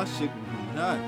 my shit would be nut.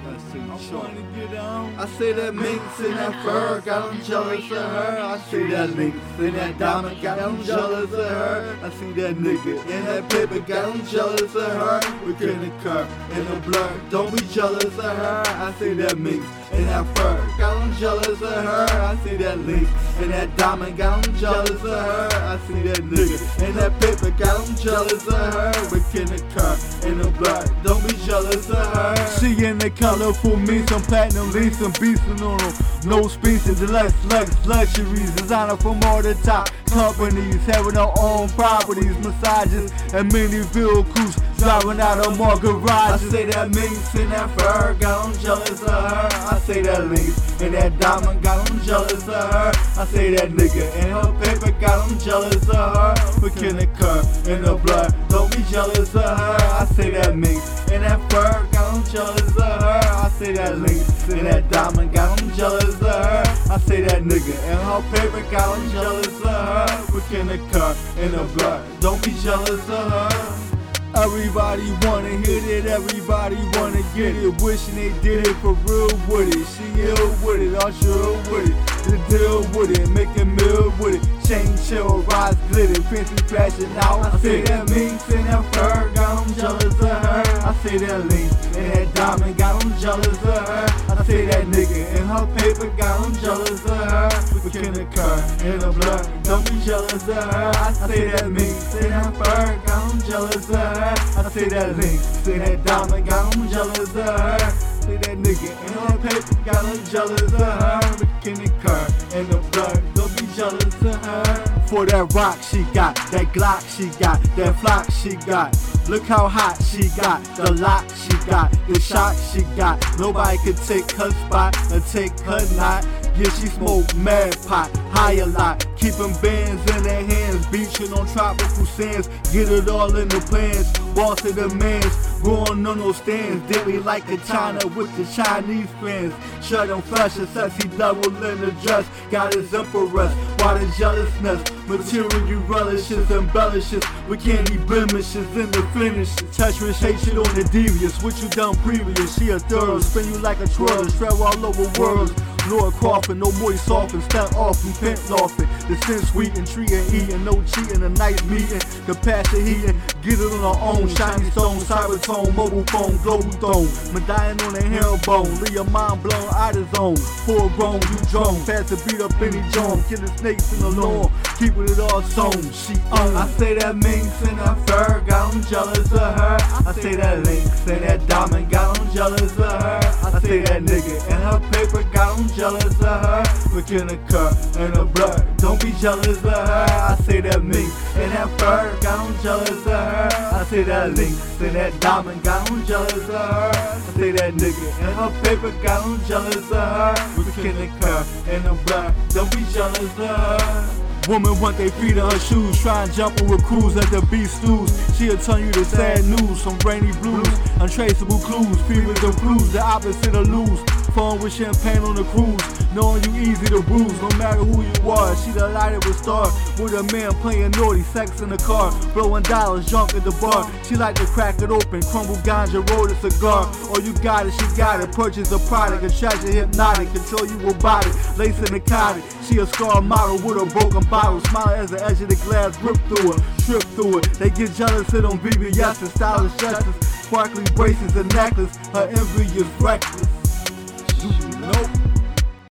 See. I say that minx in that fur, got them jealous of her. I see that lynx in that diamond, got them jealous of her. I see that nigga in that paper, got them jealous of her. We can occur in the blur, don't be jealous of her. I see that minx in that fur, got them jealous of her. I see that lynx in that diamond, got them jealous of her. I see that nigga in that paper, got them jealous of her. We can occur in the blur, don't be jealous of her. She in the colorful me, some platinum leaves, some beastin' on them. No speech deluxe, lux, luxuries, designer from all the top companies, having their own properties, massages, and many vehicles, driving out of more garages. I say that minx in that fur, got them jealous of her. I say that links in that diamond, got them jealous of her. I say that nigga in her paper, got them jealous of her. We can occur in the blood, don't be jealous of her. I say that minx in that fur, got them jealous of her. I say that links in that diamond, got them jealous of her. I say that nigga in her paper, got them jealous of her. We can occur in the blood, don't be jealous of her. Everybody wanna hit it, everybody wanna get it. Wishing they did it for real with it. She ill with it, I'm sure with it. The deal with it, make a meal with it. Chain chill, rise glitter, fancy fashion. I say that minx in that fur, say that link in that diamond, got them jealous of her. I say that nigga in her paper, got them jealous of her. We can occur in the blood, don't be jealous of her. I say that minx in that fur, got them jealous of her. I say that link, say that diamond, got them jealous of her. Say that nigga in her paper, got them jealous of her. We can occur in the blood, don't be jealous of her. For that rock she got, that Glock she got, that flock she got. Look how hot she got, the lock she got, the shot she got. Nobody could take her spot or take her knot. Yeah, she smoke mad pot, high a lot. Keeping bands in her hands, on tropical sands. Get it all in the plans, boss of the mans. Going on those stands, daily like a China with the Chinese fans. Shut them flesh, a sexy double in the dress. Got his empress, why the jealousness? Material you relishes, embellishes. We can't eat blemishes in the finish. Tetris hatred on the devious, what you done previous. She a thorough, spin you like a twirl, travel all over worlds. Lord coughing, no moist soften, step off and pent lofting. The sin sweet and tree and eating, no cheating, a nice meeting, compassion heating, get it on our own. Shiny stone, cybertone, mobile phone, global throne. Medallion on the herringbone, leave your mind blown out of zone. Full grown, you drone, fast to beat up any Jones, killing snakes in the lawn, keeping it all sewn. She own. I say that minx in that fur, got them jealous of her. I say that lynx in that diamond, got them jealous of her. I say that nigga in her paper, got them jealous of her. Occur in the blood, don't be jealous of her. I say that me in that fur, got them jealous of her. I say that lynx in that diamond, got them jealous of her. I say that nigga in her paper, got them jealous of her. Occur in the blood, don't be jealous of her. Woman want they feet in her shoes, try and jump with crews at the beast stews. She'll tell you the sad news, some rainy blues, untraceable clues, fevers and blues, the opposite of lose. Fun with champagne on the cruise, knowing you easy to bruise, no matter who you are. She of a star, with a man playing naughty, sex in the car, blowing dollars, drunk at the bar. She like to crack it open, crumble ganja, roll a cigar. All you got it, she got it. Purchase a product, attract you hypnotic, control you robotic, lace in the cottage. She a scar model with a broken bottle, smile as the edge of the glass rip through it, trip through it. They get jealous, hit on BBS and stylish dresses, sparkly braces and necklace. Her envy is reckless. Nope.